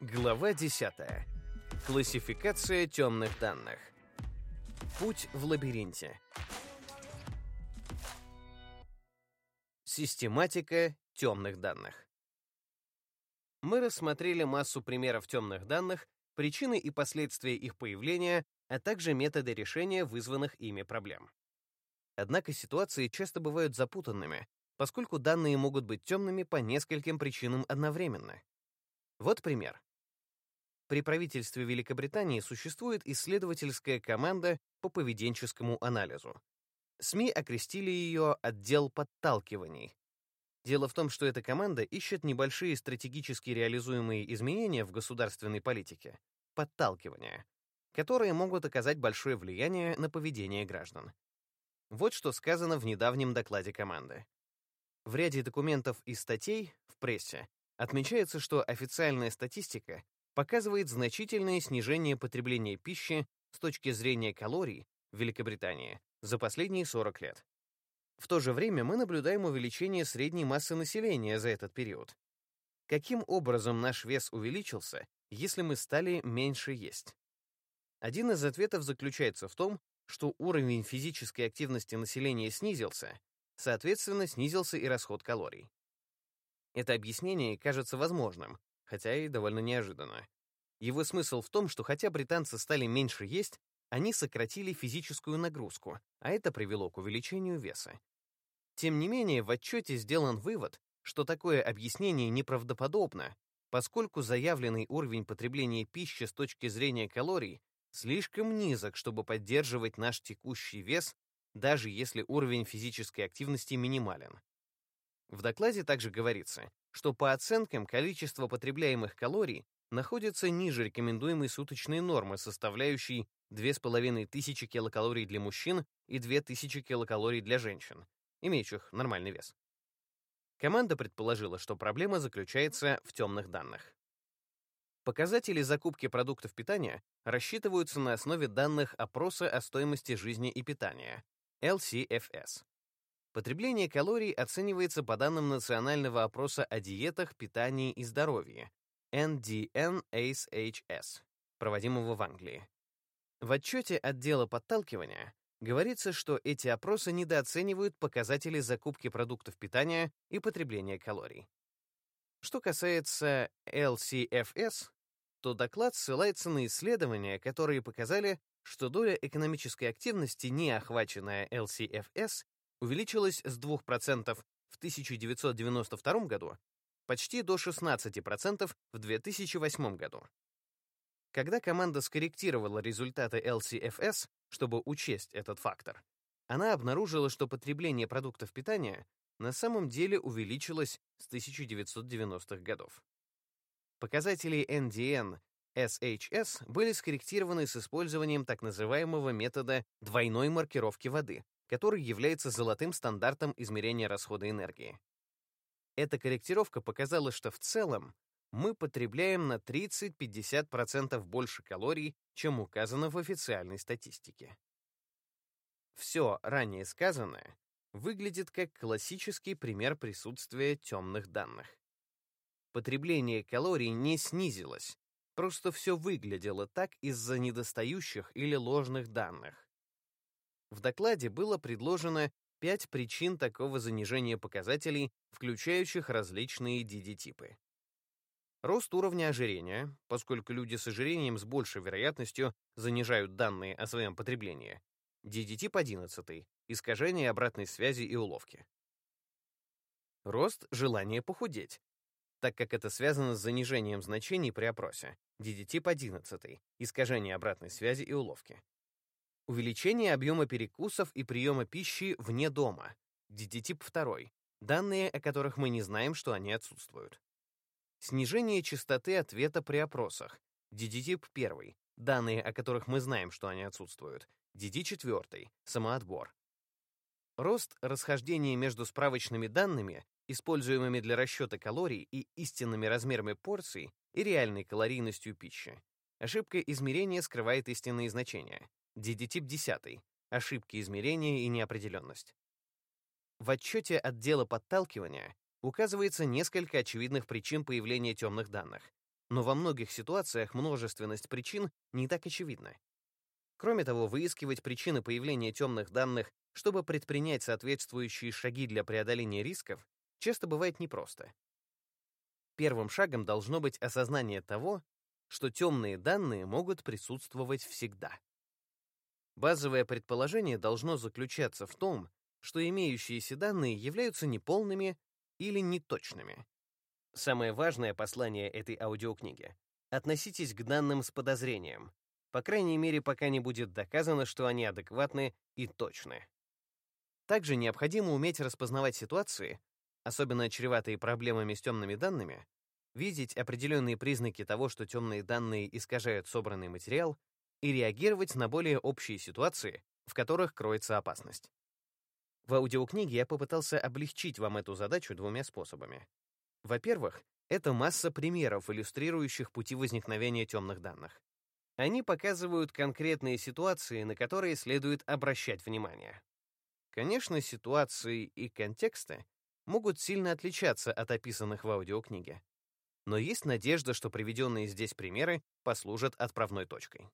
Глава 10. Классификация темных данных. Путь в лабиринте. Систематика темных данных. Мы рассмотрели массу примеров темных данных, причины и последствия их появления, а также методы решения вызванных ими проблем. Однако ситуации часто бывают запутанными, поскольку данные могут быть темными по нескольким причинам одновременно. Вот пример. При правительстве Великобритании существует исследовательская команда по поведенческому анализу. СМИ окрестили ее «отдел подталкиваний». Дело в том, что эта команда ищет небольшие стратегически реализуемые изменения в государственной политике, подталкивания, которые могут оказать большое влияние на поведение граждан. Вот что сказано в недавнем докладе команды. В ряде документов и статей в прессе отмечается, что официальная статистика показывает значительное снижение потребления пищи с точки зрения калорий в Великобритании за последние 40 лет. В то же время мы наблюдаем увеличение средней массы населения за этот период. Каким образом наш вес увеличился, если мы стали меньше есть? Один из ответов заключается в том, что уровень физической активности населения снизился, соответственно, снизился и расход калорий. Это объяснение кажется возможным, хотя и довольно неожиданно. Его смысл в том, что хотя британцы стали меньше есть, они сократили физическую нагрузку, а это привело к увеличению веса. Тем не менее, в отчете сделан вывод, что такое объяснение неправдоподобно, поскольку заявленный уровень потребления пищи с точки зрения калорий слишком низок, чтобы поддерживать наш текущий вес, даже если уровень физической активности минимален. В докладе также говорится, что по оценкам количество потребляемых калорий находится ниже рекомендуемой суточной нормы, составляющей 2500 килокалорий для мужчин и 2000 килокалорий для женщин, имеющих нормальный вес. Команда предположила, что проблема заключается в темных данных. Показатели закупки продуктов питания рассчитываются на основе данных опроса о стоимости жизни и питания, LCFS. Потребление калорий оценивается по данным национального опроса о диетах, питании и здоровье NDN-ACE-HS, проводимого в Англии. В отчете отдела подталкивания говорится, что эти опросы недооценивают показатели закупки продуктов питания и потребления калорий. Что касается LCFS, то доклад ссылается на исследования, которые показали, что доля экономической активности, не охваченная LCFS, увеличилась с 2% в 1992 году почти до 16% в 2008 году. Когда команда скорректировала результаты LCFS, чтобы учесть этот фактор, она обнаружила, что потребление продуктов питания на самом деле увеличилось с 1990-х годов. Показатели NDN SHS были скорректированы с использованием так называемого метода двойной маркировки воды, который является золотым стандартом измерения расхода энергии. Эта корректировка показала, что в целом мы потребляем на 30-50% больше калорий, чем указано в официальной статистике. Все ранее сказанное выглядит как классический пример присутствия темных данных. Потребление калорий не снизилось, просто все выглядело так из-за недостающих или ложных данных. В докладе было предложено пять причин такого занижения показателей, включающих различные DD-типы. Рост уровня ожирения, поскольку люди с ожирением с большей вероятностью занижают данные о своем потреблении. DD-тип 11, искажение обратной связи и уловки. Рост желания похудеть, так как это связано с занижением значений при опросе. DD-тип 11, искажение обратной связи и уловки. Увеличение объема перекусов и приема пищи вне дома. DD-тип 2. Данные, о которых мы не знаем, что они отсутствуют. Снижение частоты ответа при опросах. DD-тип 1. Данные, о которых мы знаем, что они отсутствуют. DD-4. Самоотбор. Рост расхождения между справочными данными, используемыми для расчета калорий и истинными размерами порций, и реальной калорийностью пищи. Ошибка измерения скрывает истинные значения. DD-тип 10. Ошибки измерения и неопределенность. В отчете отдела подталкивания указывается несколько очевидных причин появления темных данных. но во многих ситуациях множественность причин не так очевидна. Кроме того, выискивать причины появления темных данных, чтобы предпринять соответствующие шаги для преодоления рисков, часто бывает непросто. Первым шагом должно быть осознание того, что темные данные могут присутствовать всегда. Базовое предположение должно заключаться в том, что имеющиеся данные являются неполными или неточными. Самое важное послание этой аудиокниги — относитесь к данным с подозрением, по крайней мере, пока не будет доказано, что они адекватны и точны. Также необходимо уметь распознавать ситуации, особенно чреватые проблемами с темными данными, видеть определенные признаки того, что темные данные искажают собранный материал, и реагировать на более общие ситуации, в которых кроется опасность. В аудиокниге я попытался облегчить вам эту задачу двумя способами. Во-первых, это масса примеров, иллюстрирующих пути возникновения темных данных. Они показывают конкретные ситуации, на которые следует обращать внимание. Конечно, ситуации и контексты могут сильно отличаться от описанных в аудиокниге. Но есть надежда, что приведенные здесь примеры послужат отправной точкой.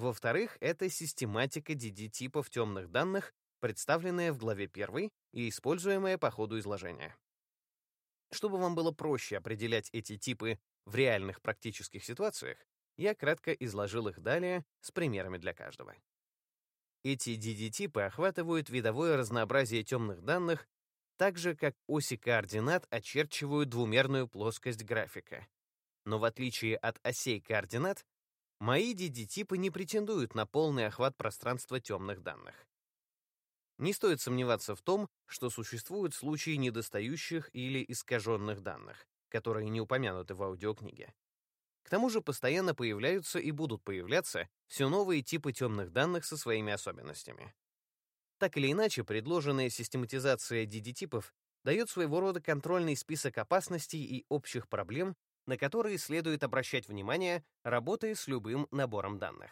Во-вторых, это систематика DD-типов темных данных, представленная в главе 1 и используемая по ходу изложения. Чтобы вам было проще определять эти типы в реальных практических ситуациях, я кратко изложил их далее с примерами для каждого. Эти DD-типы охватывают видовое разнообразие темных данных, так же, как оси координат очерчивают двумерную плоскость графика. Но в отличие от осей координат, мои DD-типы не претендуют на полный охват пространства темных данных. Не стоит сомневаться в том, что существуют случаи недостающих или искаженных данных, которые не упомянуты в аудиокниге. К тому же постоянно появляются и будут появляться все новые типы темных данных со своими особенностями. Так или иначе, предложенная систематизация DD-типов дает своего рода контрольный список опасностей и общих проблем, на которые следует обращать внимание, работая с любым набором данных.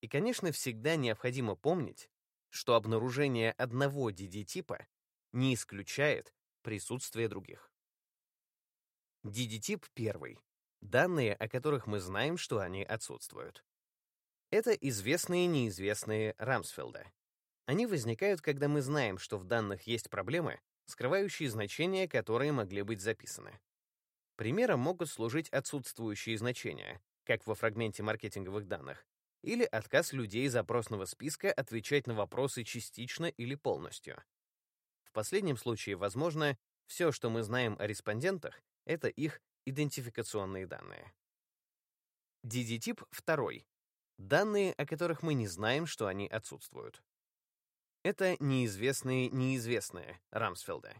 И, конечно, всегда необходимо помнить, что обнаружение одного DD-типа не исключает присутствие других. DD-тип первый данные, о которых мы знаем, что они отсутствуют. Это известные и неизвестные Рамсфелда. Они возникают, когда мы знаем, что в данных есть проблемы, скрывающие значения, которые могли быть записаны. Примером могут служить отсутствующие значения, как во фрагменте маркетинговых данных, или отказ людей из запросного списка отвечать на вопросы частично или полностью. В последнем случае, возможно, все, что мы знаем о респондентах, это их идентификационные данные. DD-тип второй. Данные, о которых мы не знаем, что они отсутствуют. Это неизвестные неизвестные Рамсфелда.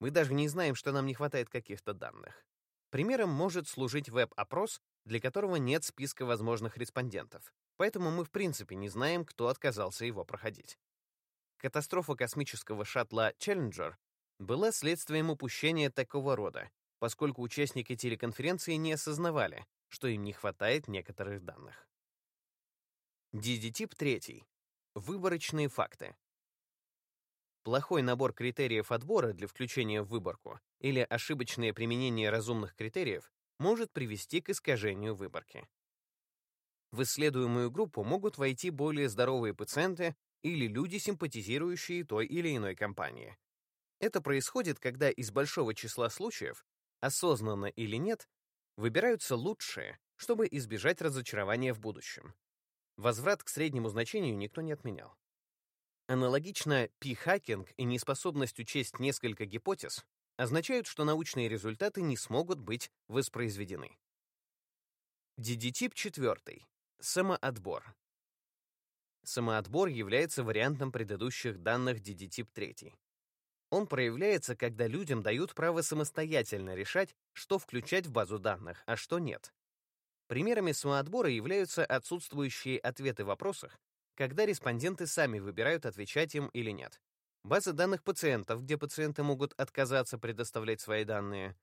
Мы даже не знаем, что нам не хватает каких-то данных. Примером может служить веб-опрос, для которого нет списка возможных респондентов, поэтому мы в принципе не знаем, кто отказался его проходить. Катастрофа космического шаттла Challenger была следствием упущения такого рода, поскольку участники телеконференции не осознавали, что им не хватает некоторых данных. DD-тип третий. Выборочные факты. Плохой набор критериев отбора для включения в выборку или ошибочное применение разумных критериев может привести к искажению выборки. В исследуемую группу могут войти более здоровые пациенты или люди, симпатизирующие той или иной компании. Это происходит, когда из большого числа случаев осознанно или нет, выбираются лучшие, чтобы избежать разочарования в будущем. Возврат к среднему значению никто не отменял. Аналогично, пи-хакинг и неспособность учесть несколько гипотез означают, что научные результаты не смогут быть воспроизведены. DD-тип 4. Самоотбор. Самоотбор является вариантом предыдущих данных DD-тип 3. Он проявляется, когда людям дают право самостоятельно решать, что включать в базу данных, а что нет. Примерами самоотбора являются отсутствующие ответы в вопросах, когда респонденты сами выбирают, отвечать им или нет. Базы данных пациентов, где пациенты могут отказаться предоставлять свои данные.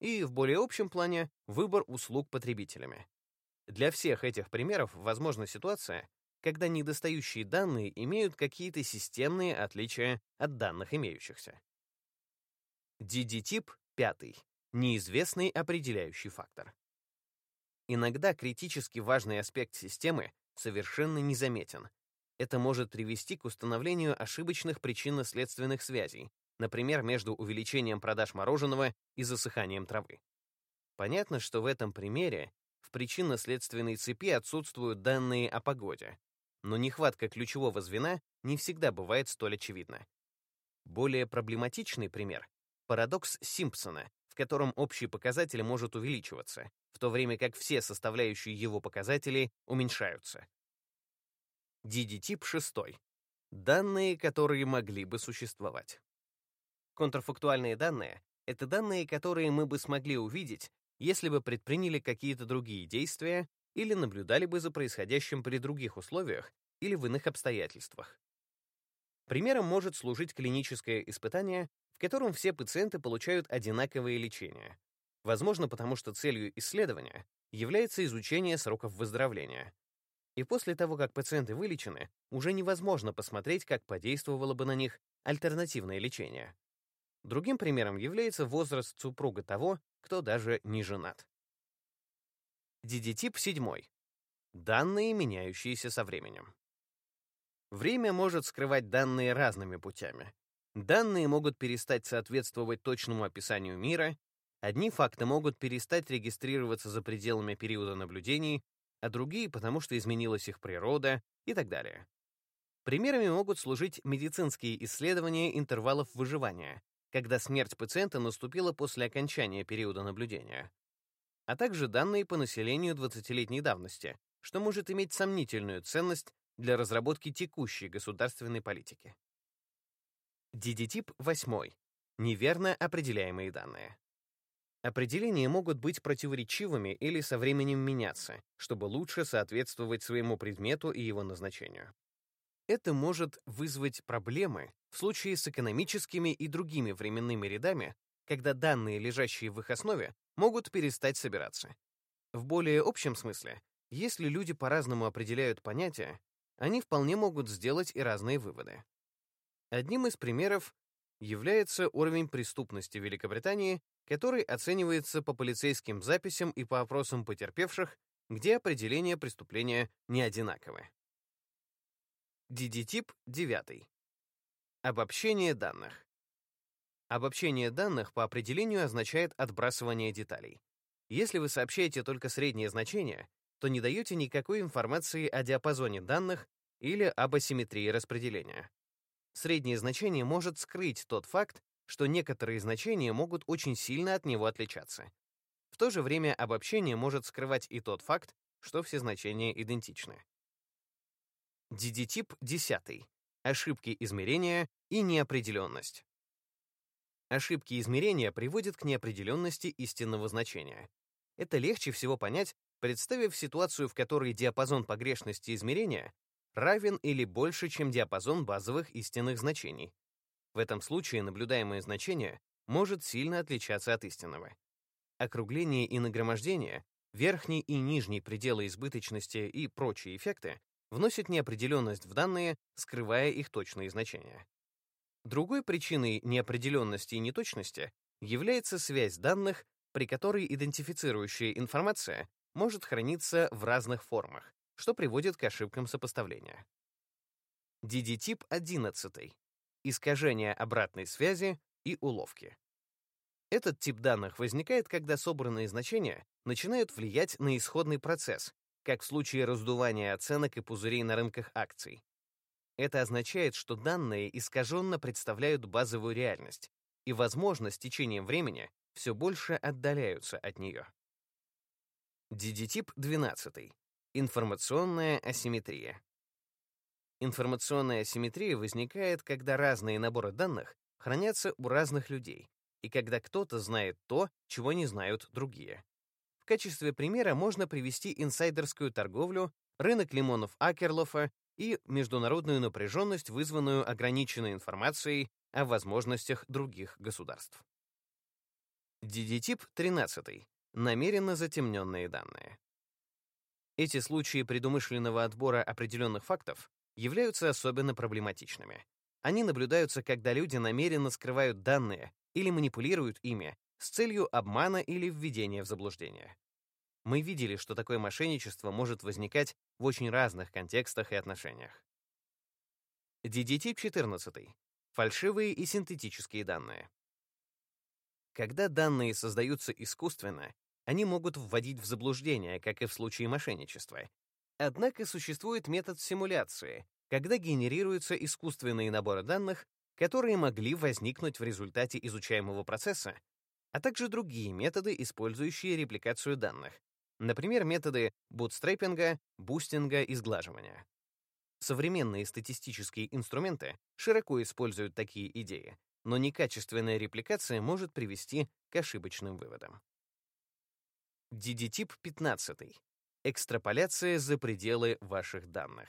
И в более общем плане выбор услуг потребителями. Для всех этих примеров возможна ситуация, когда недостающие данные имеют какие-то системные отличия от данных имеющихся. DD-тип 5. неизвестный определяющий фактор. Иногда критически важный аспект системы совершенно незаметен. Это может привести к установлению ошибочных причинно-следственных связей, например, между увеличением продаж мороженого и засыханием травы. Понятно, что в этом примере в причинно-следственной цепи отсутствуют данные о погоде, но нехватка ключевого звена не всегда бывает столь очевидна. Более проблематичный пример — парадокс Симпсона, в котором общий показатель может увеличиваться, в то время как все составляющие его показатели уменьшаются. DD-тип 6. Данные, которые могли бы существовать. Контрфактуальные данные — это данные, которые мы бы смогли увидеть, если бы предприняли какие-то другие действия или наблюдали бы за происходящим при других условиях или в иных обстоятельствах. Примером может служить клиническое испытание, в котором все пациенты получают одинаковое лечение. Возможно, потому что целью исследования является изучение сроков выздоровления. И после того, как пациенты вылечены, уже невозможно посмотреть, как подействовало бы на них альтернативное лечение. Другим примером является возраст супруга того, кто даже не женат. DD-тип 7. Данные, меняющиеся со временем. Время может скрывать данные разными путями. Данные могут перестать соответствовать точному описанию мира, одни факты могут перестать регистрироваться за пределами периода наблюдений, а другие потому, что изменилась их природа и так далее. Примерами могут служить медицинские исследования интервалов выживания, когда смерть пациента наступила после окончания периода наблюдения, а также данные по населению 20-летней давности, что может иметь сомнительную ценность для разработки текущей государственной политики. DD-тип 8. Неверно определяемые данные. Определения могут быть противоречивыми или со временем меняться, чтобы лучше соответствовать своему предмету и его назначению. Это может вызвать проблемы в случае с экономическими и другими временными рядами, когда данные, лежащие в их основе, могут перестать собираться. В более общем смысле, если люди по-разному определяют понятия, они вполне могут сделать и разные выводы. Одним из примеров является уровень преступности Великобритании, который оценивается по полицейским записям и по опросам потерпевших, где определения преступления не одинаковы. DD-тип 9. Обобщение данных. Обобщение данных по определению означает отбрасывание деталей. Если вы сообщаете только среднее значение, то не даете никакой информации о диапазоне данных или об асимметрии распределения. Среднее значение может скрыть тот факт, что некоторые значения могут очень сильно от него отличаться. В то же время обобщение может скрывать и тот факт, что все значения идентичны. DD-тип 10. Ошибки измерения и неопределенность. Ошибки измерения приводят к неопределенности истинного значения. Это легче всего понять, представив ситуацию, в которой диапазон погрешности измерения равен или больше, чем диапазон базовых истинных значений. В этом случае наблюдаемое значение может сильно отличаться от истинного. Округление и нагромождение, верхний и нижний пределы избыточности и прочие эффекты вносит неопределенность в данные, скрывая их точные значения. Другой причиной неопределенности и неточности является связь данных, при которой идентифицирующая информация может храниться в разных формах, что приводит к ошибкам сопоставления. DD-тип 11. Искажение обратной связи и уловки. Этот тип данных возникает, когда собранные значения начинают влиять на исходный процесс, как в случае раздувания оценок и пузырей на рынках акций. Это означает, что данные искаженно представляют базовую реальность, и, возможно, с течением времени все больше отдаляются от нее. DD-тип 12. Информационная асимметрия. Информационная асимметрия возникает, когда разные наборы данных хранятся у разных людей, и когда кто-то знает то, чего не знают другие. В качестве примера можно привести инсайдерскую торговлю, рынок лимонов Акерлофа и международную напряженность, вызванную ограниченной информацией о возможностях других государств. DD-тип 13. Намеренно затемненные данные. Эти случаи предумышленного отбора определенных фактов являются особенно проблематичными. Они наблюдаются, когда люди намеренно скрывают данные или манипулируют ими, с целью обмана или введения в заблуждение. Мы видели, что такое мошенничество может возникать в очень разных контекстах и отношениях. DD-тип 14. Фальшивые и синтетические данные. Когда данные создаются искусственно, они могут вводить в заблуждение, как и в случае мошенничества. Однако существует метод симуляции, когда генерируются искусственные наборы данных, которые могли возникнуть в результате изучаемого процесса, а также другие методы, использующие репликацию данных, например, методы бутстрэппинга, бустинга и сглаживания. Современные статистические инструменты широко используют такие идеи, но некачественная репликация может привести к ошибочным выводам. DD-тип 15. Экстраполяция за пределы ваших данных.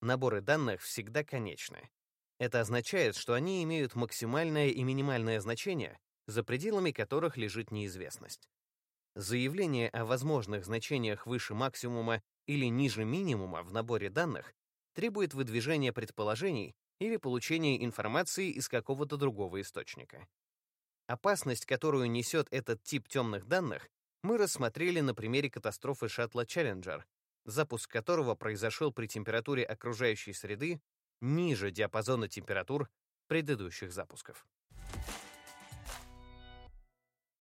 Наборы данных всегда конечны. Это означает, что они имеют максимальное и минимальное значение, за пределами которых лежит неизвестность. Заявление о возможных значениях выше максимума или ниже минимума в наборе данных требует выдвижения предположений или получения информации из какого-то другого источника. Опасность, которую несет этот тип темных данных, мы рассмотрели на примере катастрофы шаттла Challenger, запуск которого произошел при температуре окружающей среды ниже диапазона температур предыдущих запусков.